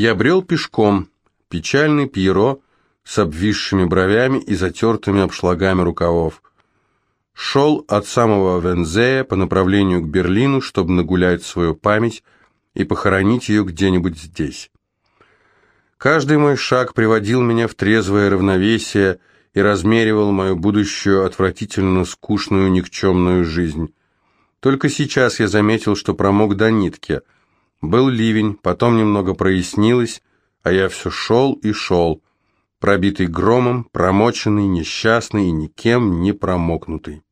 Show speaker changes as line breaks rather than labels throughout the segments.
Я брел пешком, печальный Пьеро с обвисшими бровями и затертыми обшлагами рукавов. Шел от самого Вензея по направлению к Берлину, чтобы нагулять свою память и похоронить ее где-нибудь здесь. Каждый мой шаг приводил меня в трезвое равновесие и размеривал мою будущую отвратительно скучную никчемную жизнь. Только сейчас я заметил, что промок до нитки. Был ливень, потом немного прояснилось, а я все шел и шел, пробитый громом, промоченный, несчастный и никем не промокнутый.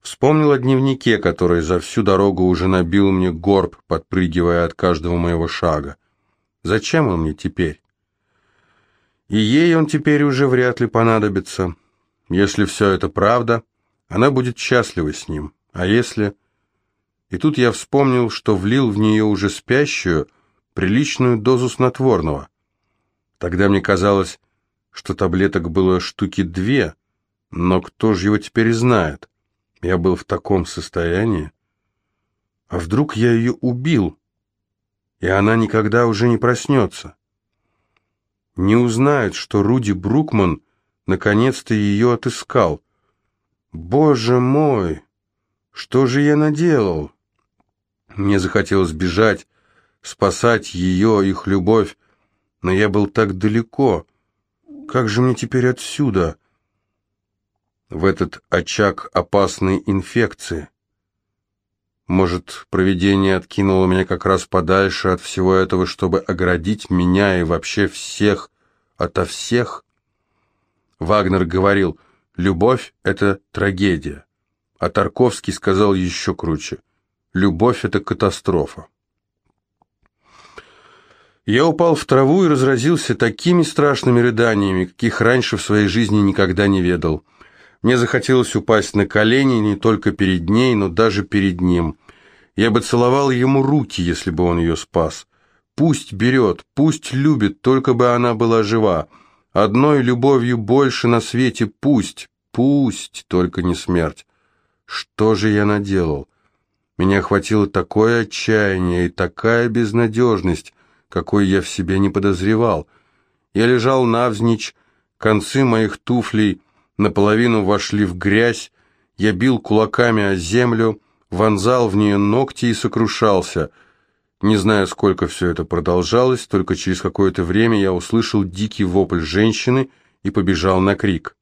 Вспомнил о дневнике, который за всю дорогу уже набил мне горб, подпрыгивая от каждого моего шага. Зачем он мне теперь? И ей он теперь уже вряд ли понадобится. Если все это правда, она будет счастлива с ним. А если... И тут я вспомнил, что влил в нее уже спящую приличную дозу снотворного. Тогда мне казалось, что таблеток было штуки две, но кто же его теперь знает? Я был в таком состоянии. А вдруг я ее убил, и она никогда уже не проснется? Не узнает, что Руди Брукман наконец-то ее отыскал. Боже мой! Что же я наделал? Мне захотелось бежать, спасать ее, их любовь, но я был так далеко. Как же мне теперь отсюда? В этот очаг опасной инфекции. Может, провидение откинуло меня как раз подальше от всего этого, чтобы оградить меня и вообще всех ото всех? Вагнер говорил, любовь — это трагедия. А Тарковский сказал еще круче. Любовь — это катастрофа. Я упал в траву и разразился такими страшными рыданиями, каких раньше в своей жизни никогда не ведал. Мне захотелось упасть на колени не только перед ней, но даже перед ним. Я бы целовал ему руки, если бы он ее спас. Пусть берет, пусть любит, только бы она была жива. Одной любовью больше на свете пусть, пусть, только не смерть. Что же я наделал? Меня охватило такое отчаяние и такая безнадежность, какой я в себе не подозревал. Я лежал навзничь, концы моих туфлей наполовину вошли в грязь, я бил кулаками о землю, вонзал в нее ногти и сокрушался. Не знаю, сколько все это продолжалось, только через какое-то время я услышал дикий вопль женщины и побежал на крик.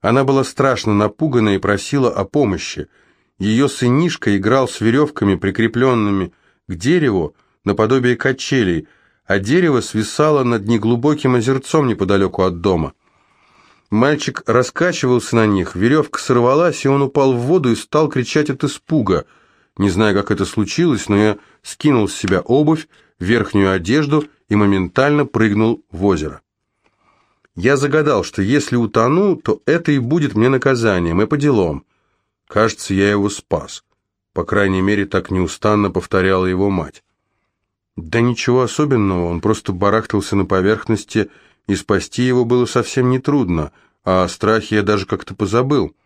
Она была страшно напугана и просила о помощи. Ее сынишка играл с веревками, прикрепленными к дереву, наподобие качелей, а дерево свисало над неглубоким озерцом неподалеку от дома. Мальчик раскачивался на них, веревка сорвалась, и он упал в воду и стал кричать от испуга. Не знаю, как это случилось, но я скинул с себя обувь, верхнюю одежду и моментально прыгнул в озеро. Я загадал, что если утону, то это и будет мне наказанием, и по делам. Кажется, я его спас. По крайней мере, так неустанно повторяла его мать. Да ничего особенного, он просто барахтался на поверхности, и спасти его было совсем нетрудно, а о страхе я даже как-то позабыл.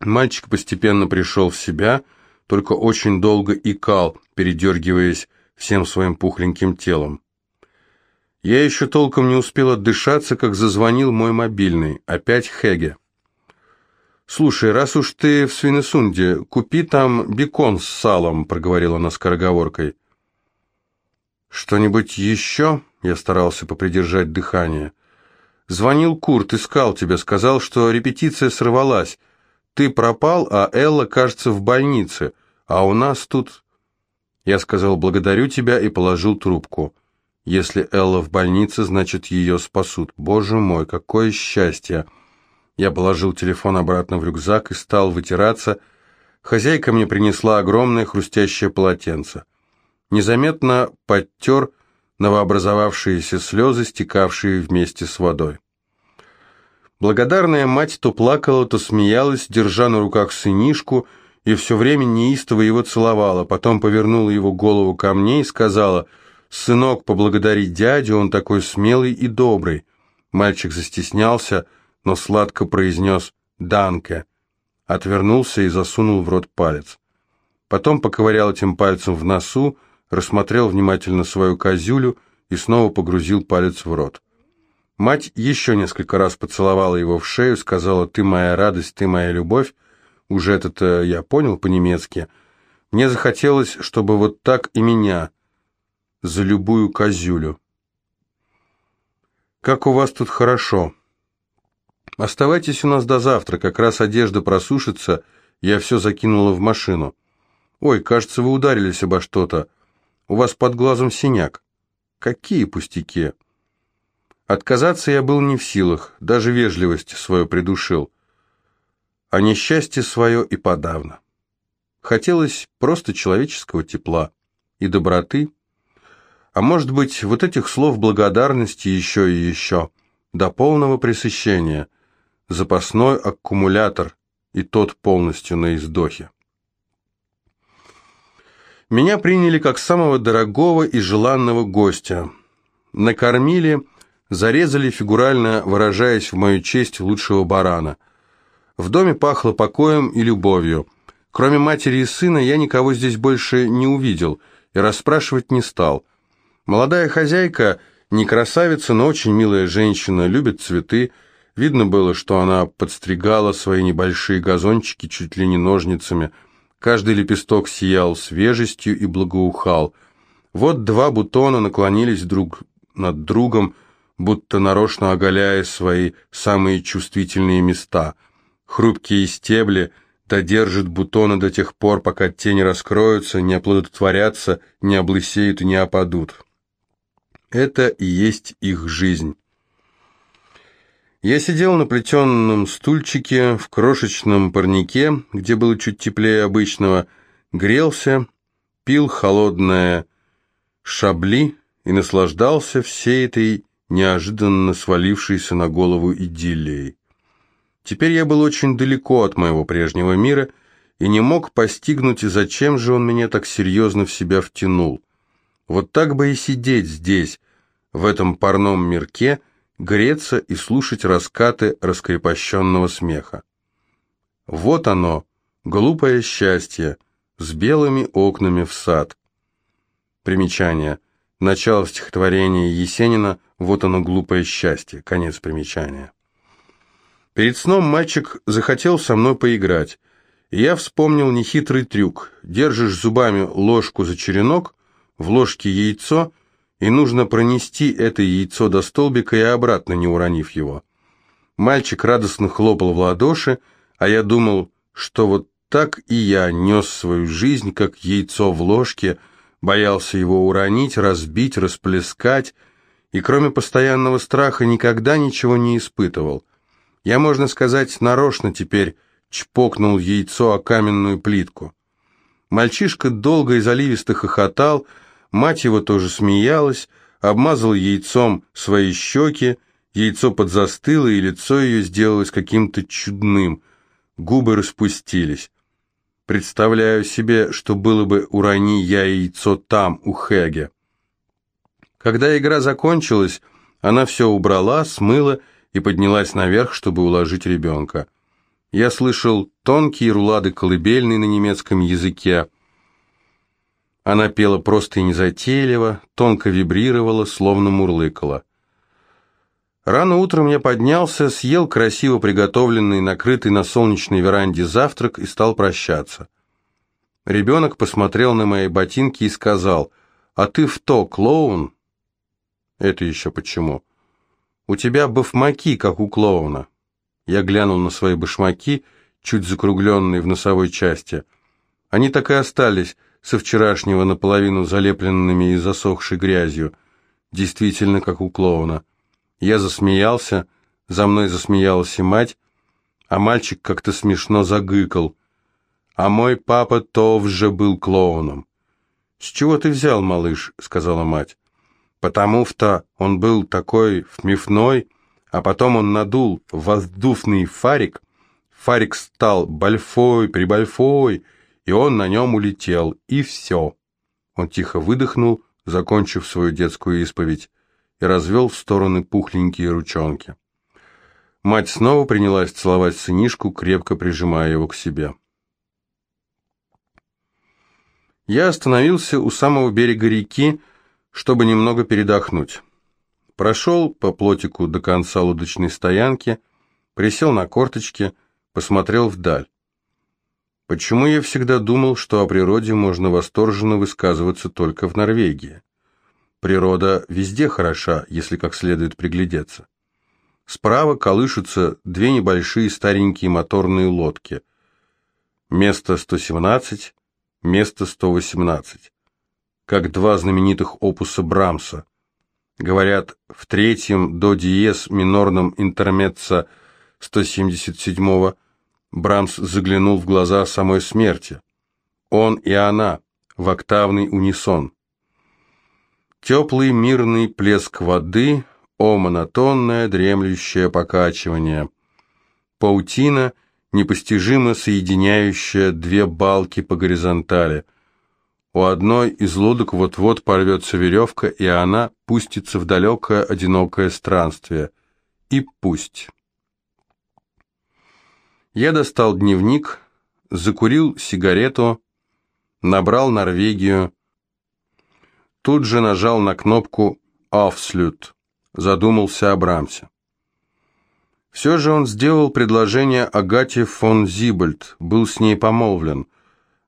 Мальчик постепенно пришел в себя, только очень долго икал, передергиваясь всем своим пухленьким телом. Я еще толком не успел отдышаться, как зазвонил мой мобильный. Опять Хеге. «Слушай, раз уж ты в Свинесунде, купи там бекон с салом», — проговорила она скороговоркой. «Что-нибудь еще?» — я старался попридержать дыхание. «Звонил Курт, искал тебя, сказал, что репетиция сорвалась. Ты пропал, а Элла, кажется, в больнице, а у нас тут...» Я сказал «благодарю тебя» и положил трубку. Если Элла в больнице, значит, ее спасут. Боже мой, какое счастье! Я положил телефон обратно в рюкзак и стал вытираться. Хозяйка мне принесла огромное хрустящее полотенце. Незаметно подтер новообразовавшиеся слезы, стекавшие вместе с водой. Благодарная мать то плакала, то смеялась, держа на руках сынишку, и все время неистово его целовала, потом повернула его голову ко мне и сказала — «Сынок, поблагодари дядю, он такой смелый и добрый». Мальчик застеснялся, но сладко произнес «Данке». Отвернулся и засунул в рот палец. Потом поковырял этим пальцем в носу, рассмотрел внимательно свою козюлю и снова погрузил палец в рот. Мать еще несколько раз поцеловала его в шею, сказала «ты моя радость, ты моя любовь». Уже это я понял по-немецки. Мне захотелось, чтобы вот так и меня, за любую козюлю. «Как у вас тут хорошо!» «Оставайтесь у нас до завтра, как раз одежда просушится, я все закинула в машину». «Ой, кажется, вы ударились обо что-то. У вас под глазом синяк». «Какие пустяки!» Отказаться я был не в силах, даже вежливость свою придушил. А несчастье свое и подавно. Хотелось просто человеческого тепла и доброты, а может быть, вот этих слов благодарности еще и еще, до полного пресыщения, запасной аккумулятор, и тот полностью на издохе. Меня приняли как самого дорогого и желанного гостя. Накормили, зарезали, фигурально выражаясь в мою честь, лучшего барана. В доме пахло покоем и любовью. Кроме матери и сына, я никого здесь больше не увидел и расспрашивать не стал. Молодая хозяйка, не красавица, но очень милая женщина, любит цветы. Видно было, что она подстригала свои небольшие газончики чуть ли не ножницами. Каждый лепесток сиял свежестью и благоухал. Вот два бутона наклонились друг над другом, будто нарочно оголяя свои самые чувствительные места. Хрупкие стебли додержат бутоны до тех пор, пока те не раскроются, не оплодотворятся, не облысеют и не опадут. Это и есть их жизнь. Я сидел на плетенном стульчике в крошечном парнике, где было чуть теплее обычного, грелся, пил холодное шабли и наслаждался всей этой неожиданно свалившейся на голову идиллией. Теперь я был очень далеко от моего прежнего мира и не мог постигнуть, зачем же он меня так серьезно в себя втянул. Вот так бы и сидеть здесь, в этом парном мирке, греться и слушать раскаты раскрепощенного смеха. Вот оно, глупое счастье, с белыми окнами в сад. Примечание. Начало стихотворения Есенина «Вот оно, глупое счастье». Конец примечания. Перед сном мальчик захотел со мной поиграть. И я вспомнил нехитрый трюк. Держишь зубами ложку за черенок, в ложке яйцо, и нужно пронести это яйцо до столбика и обратно, не уронив его. Мальчик радостно хлопал в ладоши, а я думал, что вот так и я нес свою жизнь, как яйцо в ложке – боялся его уронить, разбить, расплескать, и кроме постоянного страха никогда ничего не испытывал. Я, можно сказать, нарочно теперь чпокнул яйцо о каменную плитку. Мальчишка долго и заливисто хохотал, мать его тоже смеялась, обмазал яйцом свои щеки, яйцо подзастыло, и лицо ее сделалось каким-то чудным, губы распустились. Представляю себе, что было бы, урони я яйцо там, у Хэге. Когда игра закончилась, она все убрала, смыла и поднялась наверх, чтобы уложить ребенка. Я слышал тонкие рулады колыбельной на немецком языке. Она пела просто и незатейливо, тонко вибрировала, словно мурлыкала. Рано утром я поднялся, съел красиво приготовленный, накрытый на солнечной веранде завтрак и стал прощаться. Ребенок посмотрел на мои ботинки и сказал, «А ты в то, клоун?» «Это еще почему?» «У тебя башмаки, как у клоуна». Я глянул на свои башмаки, чуть закругленные в носовой части. Они так и остались со вчерашнего наполовину залепленными и засохшей грязью, действительно, как у клоуна. Я засмеялся, за мной засмеялась и мать, а мальчик как-то смешно загыкал. А мой папа тоже был клоуном. «С чего ты взял, малыш?» — сказала мать. «Потому что он был такой вмифной, а потом он надул воздушный фарик. Фарик стал большой, прибольфой, и он на нем улетел, и все». Он тихо выдохнул, закончив свою детскую исповедь и развел в стороны пухленькие ручонки. Мать снова принялась целовать сынишку, крепко прижимая его к себе. Я остановился у самого берега реки, чтобы немного передохнуть. Прошел по плотику до конца лодочной стоянки, присел на корточки, посмотрел вдаль. Почему я всегда думал, что о природе можно восторженно высказываться только в Норвегии? Природа везде хороша, если как следует приглядеться. Справа колышутся две небольшие старенькие моторные лодки. Место 117, место 118. Как два знаменитых опуса Брамса. Говорят, в третьем до диез минорном интермеццо 177-го Брамс заглянул в глаза самой смерти. Он и она в октавный унисон. Теплый мирный плеск воды, о монотонное дремлющее покачивание. Паутина, непостижимо соединяющая две балки по горизонтали. У одной из лодок вот-вот порвется веревка, и она пустится в далекое одинокое странствие. И пусть. Я достал дневник, закурил сигарету, набрал Норвегию, Тут же нажал на кнопку «Авслют», задумался о Брамсе. Все же он сделал предложение Агате фон Зибальд, был с ней помолвлен,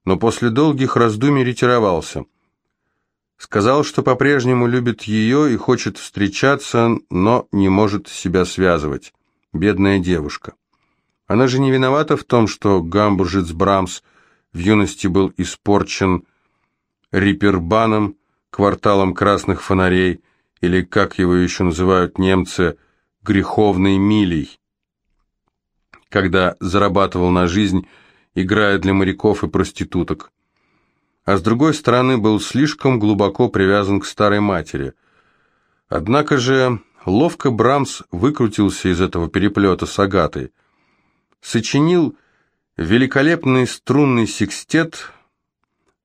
но после долгих раздумий ретировался. Сказал, что по-прежнему любит ее и хочет встречаться, но не может себя связывать. Бедная девушка. Она же не виновата в том, что гамбуржец Брамс в юности был испорчен рипербаном, кварталом красных фонарей, или, как его еще называют немцы, греховной милей, когда зарабатывал на жизнь, играя для моряков и проституток. А с другой стороны, был слишком глубоко привязан к старой матери. Однако же ловко Брамс выкрутился из этого переплета с Агатой. Сочинил великолепный струнный секстет,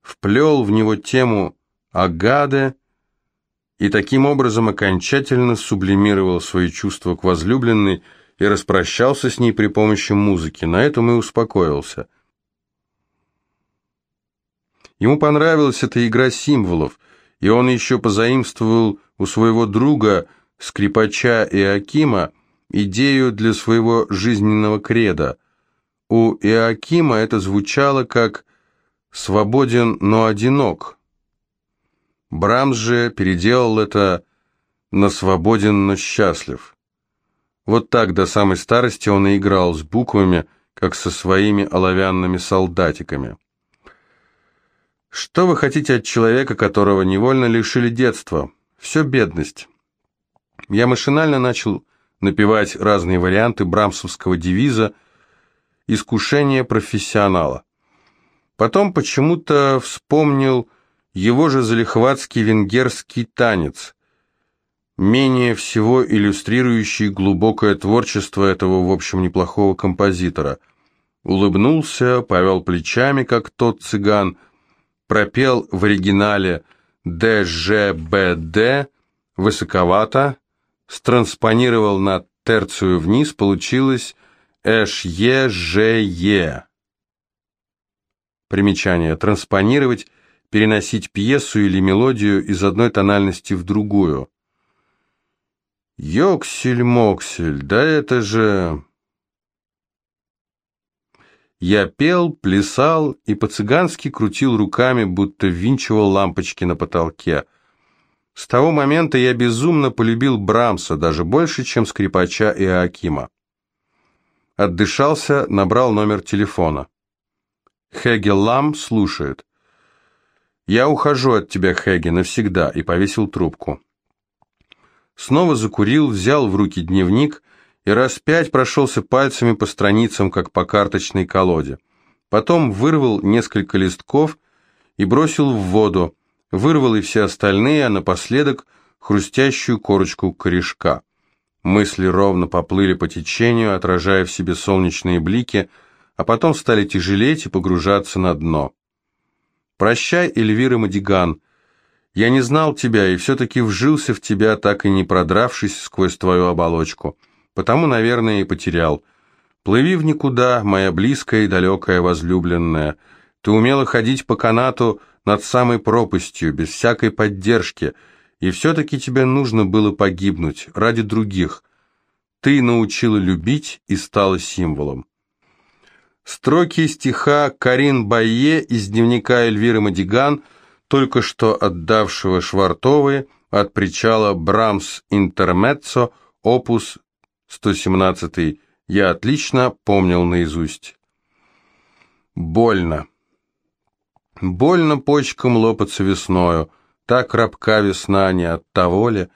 вплел в него тему Агаде и таким образом окончательно сублимировал свои чувства к возлюбленной и распрощался с ней при помощи музыки. На этом и успокоился. Ему понравилась эта игра символов, и он еще позаимствовал у своего друга, скрипача Иакима, идею для своего жизненного креда. У Иакима это звучало как «свободен, но одинок», Брамс же переделал это на «свободен, но счастлив». Вот так до самой старости он и играл с буквами, как со своими оловянными солдатиками. Что вы хотите от человека, которого невольно лишили детства? Все бедность. Я машинально начал напевать разные варианты брамсовского девиза «Искушение профессионала». Потом почему-то вспомнил его же залихватский венгерский танец, менее всего иллюстрирующий глубокое творчество этого, в общем, неплохого композитора. Улыбнулся, повел плечами, как тот цыган, пропел в оригинале «ДЖБД» высоковато, странспонировал на терцию вниз, получилось «ШЕЖЕ». Примечание. Транспонировать – переносить пьесу или мелодию из одной тональности в другую. Йоксель-моксель, да это же... Я пел, плясал и по-цыгански крутил руками, будто ввинчивал лампочки на потолке. С того момента я безумно полюбил Брамса, даже больше, чем скрипача и Акима. Отдышался, набрал номер телефона. Хегел Лам слушает. «Я ухожу от тебя, Хэги, навсегда», и повесил трубку. Снова закурил, взял в руки дневник и раз пять прошелся пальцами по страницам, как по карточной колоде. Потом вырвал несколько листков и бросил в воду, вырвал и все остальные, а напоследок хрустящую корочку корешка. Мысли ровно поплыли по течению, отражая в себе солнечные блики, а потом стали тяжелеть и погружаться на дно. Прощай, Эльвира Мадиган. Я не знал тебя и все-таки вжился в тебя, так и не продравшись сквозь твою оболочку. Потому, наверное, и потерял. Плыви в никуда, моя близкая и далекая возлюбленная. Ты умела ходить по канату над самой пропастью, без всякой поддержки, и все-таки тебе нужно было погибнуть ради других. Ты научила любить и стала символом. Строки стиха Карин Байе из дневника Эльвиры Мадиган, только что отдавшего Швартовой от причала Брамс Интермеццо, опус 117 я отлично помнил наизусть. Больно. Больно почкам лопаться весною, так рабка весна не от того ли,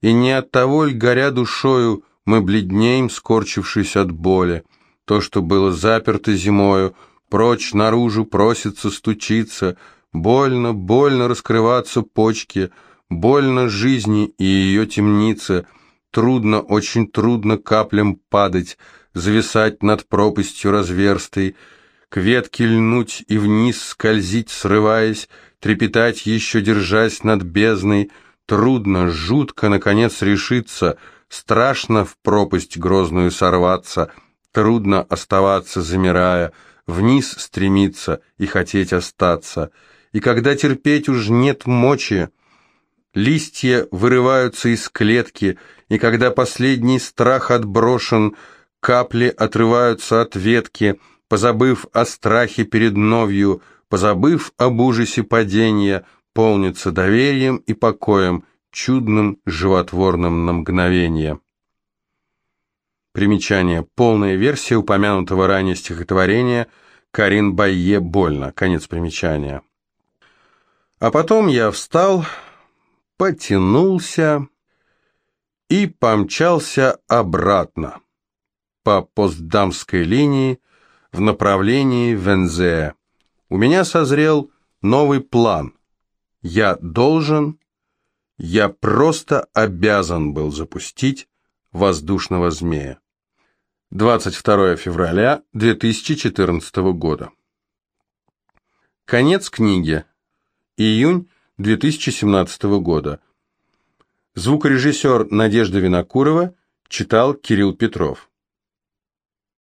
и не от того ли, горя душою, мы бледнеем, скорчившись от боли. То, что было заперто зимою, прочь наружу просится стучиться, больно, больно раскрываться почки, больно жизни и ее темнице, трудно, очень трудно каплям падать, зависать над пропастью разверстой, к ветке льнуть и вниз скользить, срываясь, трепетать еще держась над бездной, трудно, жутко, наконец, решиться, страшно в пропасть грозную сорваться, трудно оставаться, замирая, вниз стремиться и хотеть остаться. И когда терпеть уж нет мочи, листья вырываются из клетки, и когда последний страх отброшен, капли отрываются от ветки, позабыв о страхе перед новью, позабыв об ужасе падения, полнится доверием и покоем, чудным, животворным на мгновение. Примечание. Полная версия упомянутого ранее стихотворения Карин Байе «Больно». Конец примечания. А потом я встал, потянулся и помчался обратно по постдамской линии в направлении Вензея. У меня созрел новый план. Я должен, я просто обязан был запустить воздушного змея. 22 февраля 2014 года. Конец книги. Июнь 2017 года. Звукорежиссер Надежда Винокурова читал Кирилл Петров.